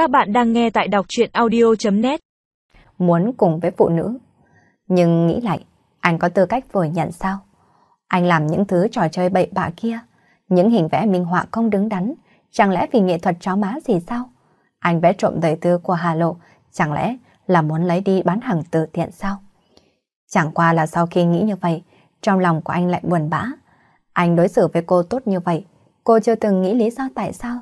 Các bạn đang nghe tại đọc chuyện audio.net Muốn cùng với phụ nữ. Nhưng nghĩ lại, anh có tư cách vừa nhận sao? Anh làm những thứ trò chơi bậy bạ kia, những hình vẽ minh họa không đứng đắn, chẳng lẽ vì nghệ thuật chó má gì sao? Anh vẽ trộm đời tư của Hà Lộ, chẳng lẽ là muốn lấy đi bán hàng từ thiện sao? Chẳng qua là sau khi nghĩ như vậy, trong lòng của anh lại buồn bã. Anh đối xử với cô tốt như vậy, cô chưa từng nghĩ lý do tại sao.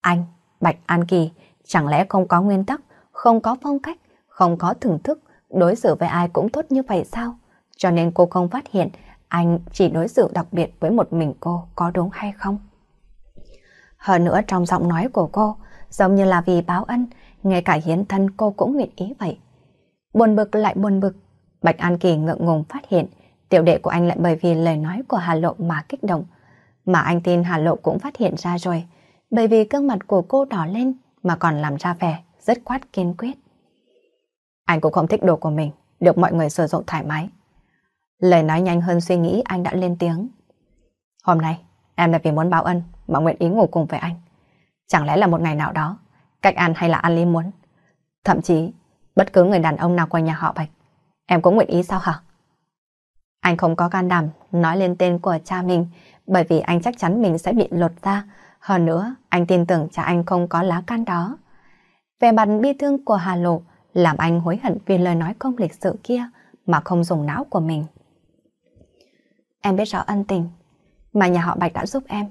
Anh, Bạch An Kỳ, chẳng lẽ không có nguyên tắc, không có phong cách, không có thưởng thức, đối xử với ai cũng tốt như vậy sao? Cho nên cô không phát hiện anh chỉ đối xử đặc biệt với một mình cô có đúng hay không? Hơn nữa trong giọng nói của cô, giống như là vì báo ân, ngay cả hiến thân cô cũng nguyện ý vậy. Buồn bực lại buồn bực, Bạch An Kỳ ngượng ngùng phát hiện tiểu đệ của anh lại bởi vì lời nói của Hà Lộ mà kích động. Mà anh tin Hà Lộ cũng phát hiện ra rồi, bởi vì gương mặt của cô đỏ lên mà còn làm ra vẻ rất quát kiên quyết. Anh cũng không thích đồ của mình, được mọi người sử dụng thoải mái. Lời nói nhanh hơn suy nghĩ anh đã lên tiếng. Hôm nay, em là vì muốn báo ân mà nguyện ý ngủ cùng với anh. Chẳng lẽ là một ngày nào đó, cách An hay là An lý muốn. Thậm chí, bất cứ người đàn ông nào qua nhà họ Bạch, em cũng nguyện ý sao hả? Anh không có can đảm nói lên tên của cha mình bởi vì anh chắc chắn mình sẽ bị lột ra. Hơn nữa, anh tin tưởng cha anh không có lá can đó. Về mặt bi thương của Hà Lộ làm anh hối hận vì lời nói không lịch sự kia mà không dùng não của mình. Em biết rõ ân tình mà nhà họ Bạch đã giúp em.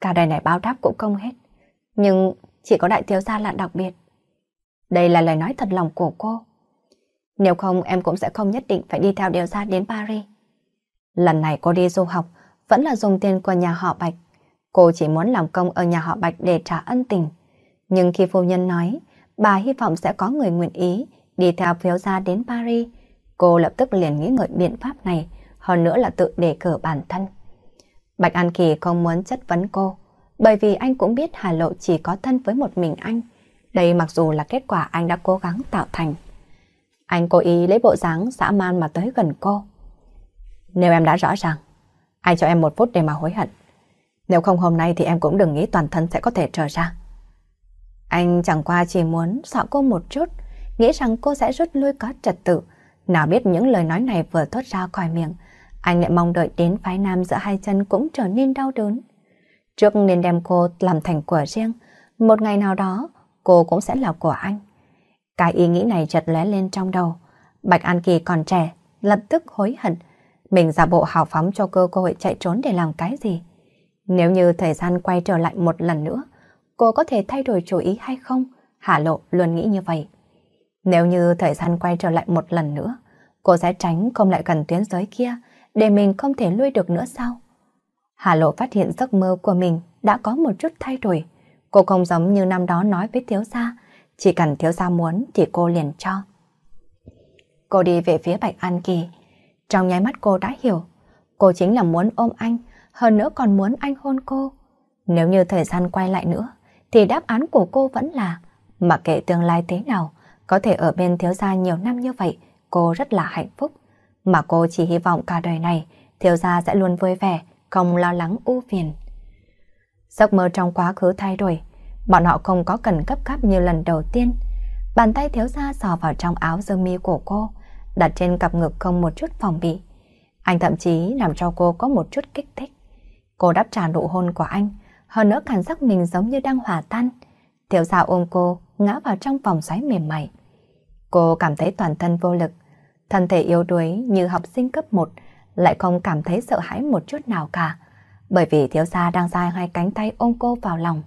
Cả đời này báo đáp cũng không hết. Nhưng chỉ có đại thiếu gia là đặc biệt. Đây là lời nói thật lòng của cô. Nếu không em cũng sẽ không nhất định phải đi theo điều gia đến Paris. Lần này cô đi du học vẫn là dùng tiền của nhà họ Bạch. Cô chỉ muốn làm công ở nhà họ Bạch để trả ân tình. Nhưng khi phu nhân nói bà hy vọng sẽ có người nguyện ý đi theo phiếu gia đến Paris, cô lập tức liền nghĩ ngợi biện pháp này, hơn nữa là tự đề cử bản thân. Bạch An Kỳ không muốn chất vấn cô, bởi vì anh cũng biết Hà Lộ chỉ có thân với một mình anh. Đây mặc dù là kết quả anh đã cố gắng tạo thành. Anh cố ý lấy bộ dáng dã man mà tới gần cô. Nếu em đã rõ ràng, anh cho em một phút để mà hối hận. Nếu không hôm nay thì em cũng đừng nghĩ toàn thân sẽ có thể trở ra. Anh chẳng qua chỉ muốn sợ cô một chút, nghĩ rằng cô sẽ rút lui có trật tự. Nào biết những lời nói này vừa thốt ra khỏi miệng, anh lại mong đợi đến phái nam giữa hai chân cũng trở nên đau đớn. Trước nên đem cô làm thành của riêng, một ngày nào đó cô cũng sẽ là của anh. Cái ý nghĩ này chợt lóe lên trong đầu. Bạch An Kỳ còn trẻ, lập tức hối hận. Mình giả bộ hào phóng cho cơ hội chạy trốn để làm cái gì? Nếu như thời gian quay trở lại một lần nữa, cô có thể thay đổi chủ ý hay không? Hà Lộ luôn nghĩ như vậy. Nếu như thời gian quay trở lại một lần nữa, cô sẽ tránh không lại gần tuyến giới kia để mình không thể lui được nữa sao? Hà Lộ phát hiện giấc mơ của mình đã có một chút thay đổi. Cô không giống như năm đó nói với thiếu gia, chỉ cần thiếu gia muốn thì cô liền cho. Cô đi về phía Bạch An Kỳ. Trong nháy mắt cô đã hiểu, cô chính là muốn ôm anh, hơn nữa còn muốn anh hôn cô. Nếu như thời gian quay lại nữa, thì đáp án của cô vẫn là mặc kệ tương lai thế nào, có thể ở bên thiếu gia nhiều năm như vậy, cô rất là hạnh phúc. Mà cô chỉ hy vọng cả đời này, thiếu gia sẽ luôn vui vẻ, không lo lắng u phiền. Giấc mơ trong quá khứ thay đổi, bọn họ không có cần cấp cấp như lần đầu tiên. Bàn tay thiếu gia sò vào trong áo sơ mi của cô, đặt trên cặp ngực không một chút phòng bị. Anh thậm chí làm cho cô có một chút kích thích. Cô đáp trả nụ hôn của anh, hơn nữa cảm giác mình giống như đang hòa tan. Thiếu gia ôm cô, ngã vào trong vòng xoáy mềm mại. Cô cảm thấy toàn thân vô lực, thân thể yếu đuối như học sinh cấp 1, lại không cảm thấy sợ hãi một chút nào cả, bởi vì thiếu gia đang dài hai cánh tay ôm cô vào lòng.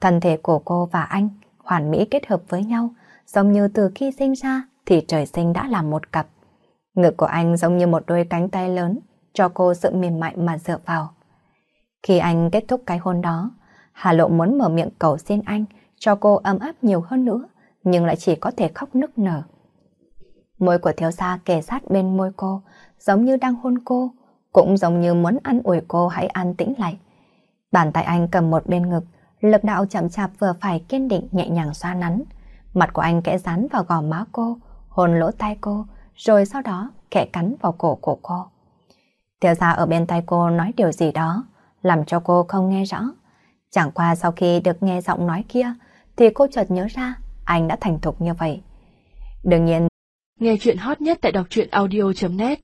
Thân thể của cô và anh hoàn mỹ kết hợp với nhau, giống như từ khi sinh ra thì trời sinh đã là một cặp. Ngực của anh giống như một đôi cánh tay lớn, cho cô sự mềm mại mà dựa vào. Khi anh kết thúc cái hôn đó, Hà Lộ muốn mở miệng cầu xin anh cho cô ấm áp nhiều hơn nữa, nhưng lại chỉ có thể khóc nức nở. Môi của thiếu gia kề sát bên môi cô, giống như đang hôn cô, cũng giống như muốn ăn ủi cô hãy an tĩnh lại. Bàn tay anh cầm một bên ngực, lực đạo chậm chạp vừa phải kiên định nhẹ nhàng xoa nắn. Mặt của anh kẽ dán vào gò má cô, hôn lỗ tai cô, rồi sau đó kẽ cắn vào cổ của cô. Thiếu gia ở bên tay cô nói điều gì đó, làm cho cô không nghe rõ. Chẳng qua sau khi được nghe giọng nói kia, thì cô chợt nhớ ra anh đã thành thục như vậy. Đương nhiên, nghe chuyện hot nhất tại đọc truyện audio.net